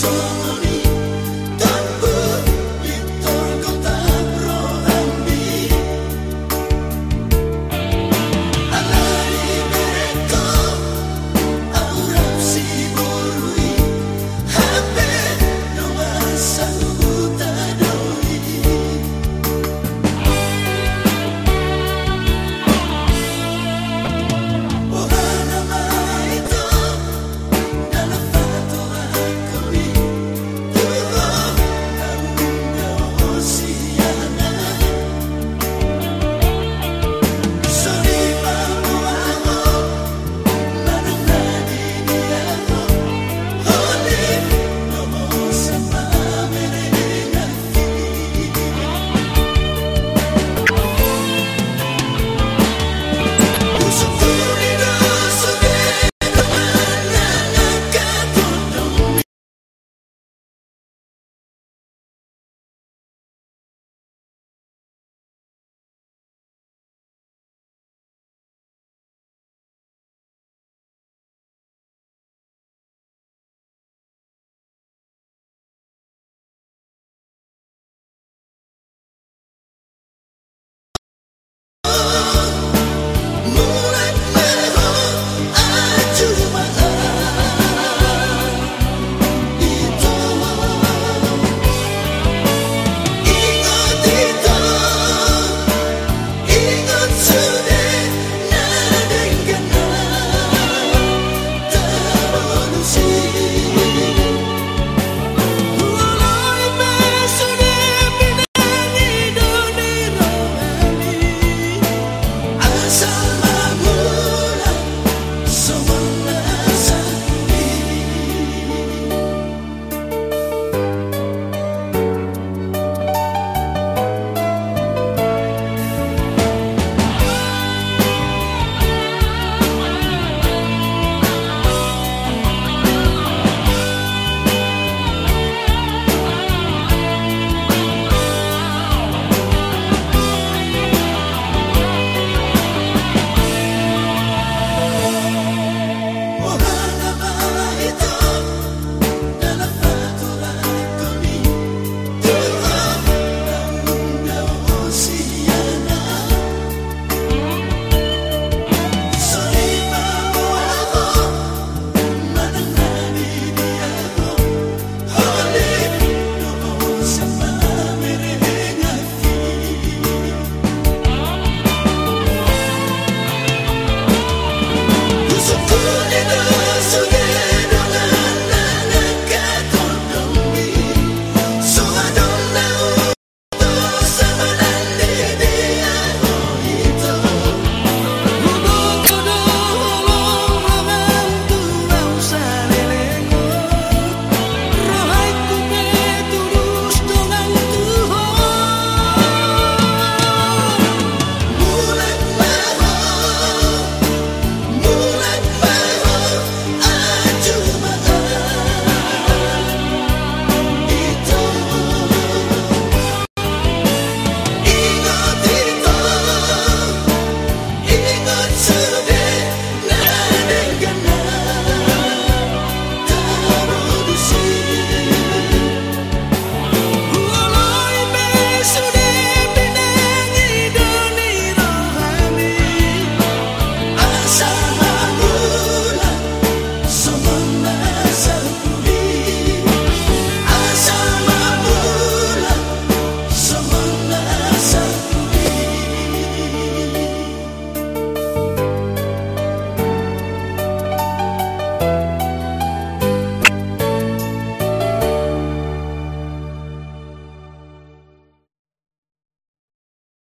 So. Sorry.